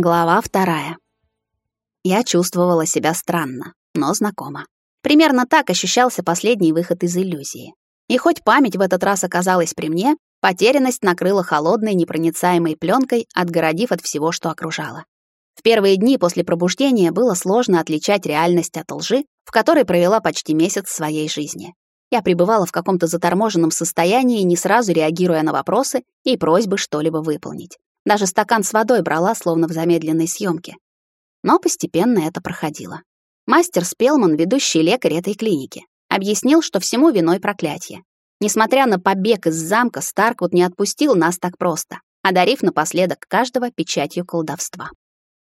Глава вторая. Я чувствовала себя странно, но знакомо. Примерно так ощущался последний выход из иллюзии. И хоть память в этот раз оказалась при мне, потерянность накрыла холодной непроницаемой пленкой, отгородив от всего, что окружало. В первые дни после пробуждения было сложно отличать реальность от лжи, в которой провела почти месяц своей жизни. Я пребывала в каком-то заторможенном состоянии, не сразу реагируя на вопросы и просьбы что-либо выполнить. Даже стакан с водой брала, словно в замедленной съемке. Но постепенно это проходило. Мастер Спелман, ведущий лекарь этой клиники, объяснил, что всему виной проклятие. Несмотря на побег из замка, Старквуд не отпустил нас так просто, одарив напоследок каждого печатью колдовства.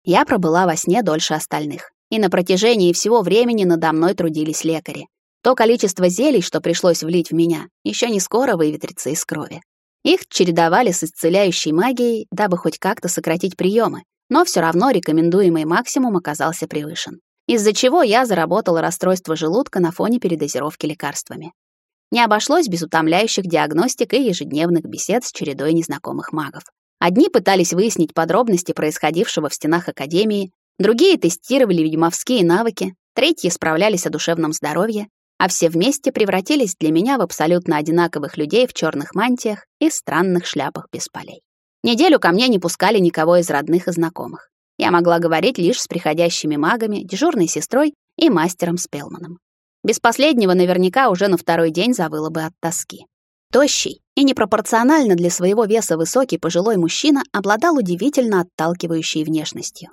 Я пробыла во сне дольше остальных, и на протяжении всего времени надо мной трудились лекари. То количество зелий, что пришлось влить в меня, еще не скоро выветрится из крови. Их чередовали с исцеляющей магией, дабы хоть как-то сократить приемы, но все равно рекомендуемый максимум оказался превышен, из-за чего я заработала расстройство желудка на фоне передозировки лекарствами. Не обошлось без утомляющих диагностик и ежедневных бесед с чередой незнакомых магов. Одни пытались выяснить подробности происходившего в стенах Академии, другие тестировали ведьмовские навыки, третьи справлялись о душевном здоровье, а все вместе превратились для меня в абсолютно одинаковых людей в черных мантиях и странных шляпах без полей. Неделю ко мне не пускали никого из родных и знакомых. Я могла говорить лишь с приходящими магами, дежурной сестрой и мастером Спелманом. Без последнего наверняка уже на второй день завыла бы от тоски. Тощий и непропорционально для своего веса высокий пожилой мужчина обладал удивительно отталкивающей внешностью.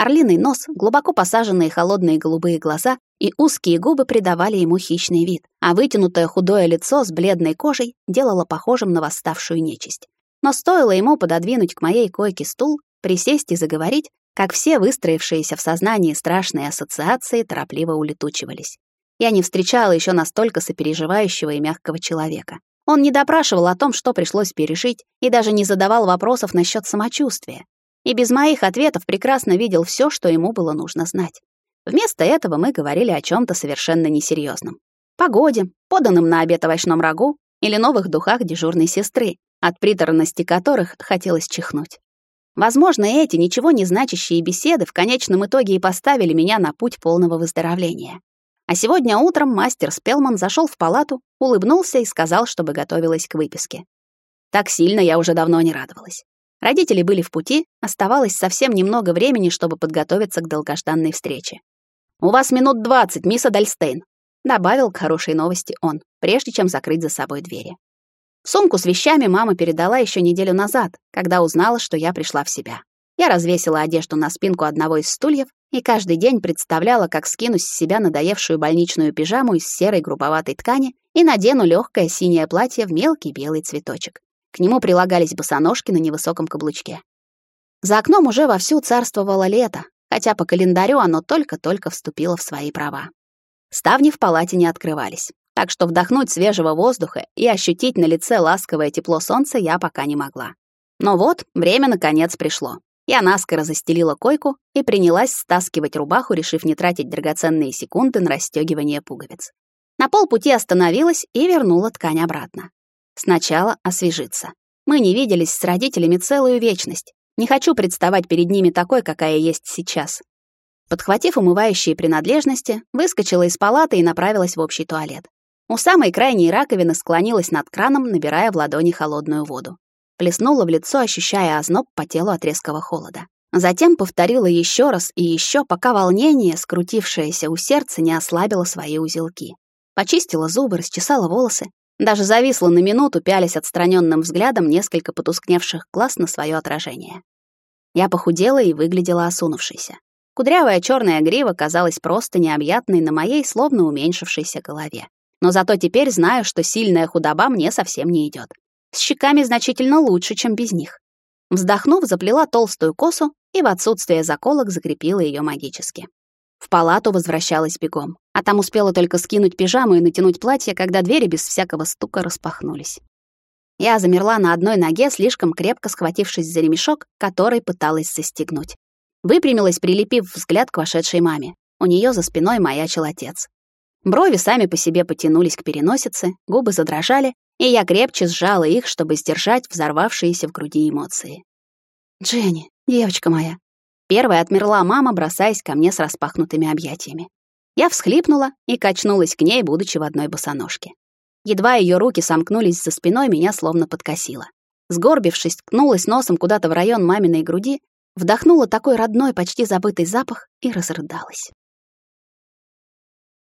Орлиный нос, глубоко посаженные холодные голубые глаза и узкие губы придавали ему хищный вид, а вытянутое худое лицо с бледной кожей делало похожим на восставшую нечисть. Но стоило ему пододвинуть к моей койке стул, присесть и заговорить, как все выстроившиеся в сознании страшные ассоциации торопливо улетучивались. Я не встречала еще настолько сопереживающего и мягкого человека. Он не допрашивал о том, что пришлось пережить, и даже не задавал вопросов насчет самочувствия и без моих ответов прекрасно видел все, что ему было нужно знать. Вместо этого мы говорили о чем то совершенно несерьезном. Погоде, поданном на обед овощном рагу или новых духах дежурной сестры, от приторности которых хотелось чихнуть. Возможно, эти ничего не значащие беседы в конечном итоге и поставили меня на путь полного выздоровления. А сегодня утром мастер Спелман зашел в палату, улыбнулся и сказал, чтобы готовилась к выписке. Так сильно я уже давно не радовалась. Родители были в пути, оставалось совсем немного времени, чтобы подготовиться к долгожданной встрече. «У вас минут двадцать, мисс Адальстейн», — добавил к хорошей новости он, прежде чем закрыть за собой двери. Сумку с вещами мама передала еще неделю назад, когда узнала, что я пришла в себя. Я развесила одежду на спинку одного из стульев и каждый день представляла, как скину с себя надоевшую больничную пижаму из серой грубоватой ткани и надену легкое синее платье в мелкий белый цветочек. К нему прилагались босоножки на невысоком каблучке. За окном уже вовсю царствовало лето, хотя по календарю оно только-только вступило в свои права. Ставни в палате не открывались, так что вдохнуть свежего воздуха и ощутить на лице ласковое тепло солнца я пока не могла. Но вот время наконец пришло. Я наскоро застелила койку и принялась стаскивать рубаху, решив не тратить драгоценные секунды на расстёгивание пуговиц. На полпути остановилась и вернула ткань обратно. Сначала освежиться. Мы не виделись с родителями целую вечность. Не хочу представать перед ними такой, какая есть сейчас. Подхватив умывающие принадлежности, выскочила из палаты и направилась в общий туалет. У самой крайней раковины склонилась над краном, набирая в ладони холодную воду. Плеснула в лицо, ощущая озноб по телу от резкого холода. Затем повторила еще раз и еще, пока волнение, скрутившееся у сердца, не ослабило свои узелки. Почистила зубы, расчесала волосы, даже зависла на минуту, пялясь отстраненным взглядом несколько потускневших глаз на свое отражение. Я похудела и выглядела осунувшейся. Кудрявая черная грива казалась просто необъятной на моей словно уменьшившейся голове. Но зато теперь знаю, что сильная худоба мне совсем не идет. С щеками значительно лучше, чем без них. Вздохнув, заплела толстую косу и в отсутствие заколок закрепила ее магически. В палату возвращалась бегом, а там успела только скинуть пижаму и натянуть платье, когда двери без всякого стука распахнулись. Я замерла на одной ноге, слишком крепко схватившись за ремешок, который пыталась застегнуть. Выпрямилась, прилепив взгляд к вошедшей маме. У нее за спиной маячил отец. Брови сами по себе потянулись к переносице, губы задрожали, и я крепче сжала их, чтобы сдержать взорвавшиеся в груди эмоции. «Дженни, девочка моя, Первая отмерла мама, бросаясь ко мне с распахнутыми объятиями. Я всхлипнула и качнулась к ней, будучи в одной босоножке. Едва ее руки сомкнулись за спиной, меня словно подкосило. Сгорбившись, ткнулась носом куда-то в район маминой груди, вдохнула такой родной, почти забытый запах и разрыдалась.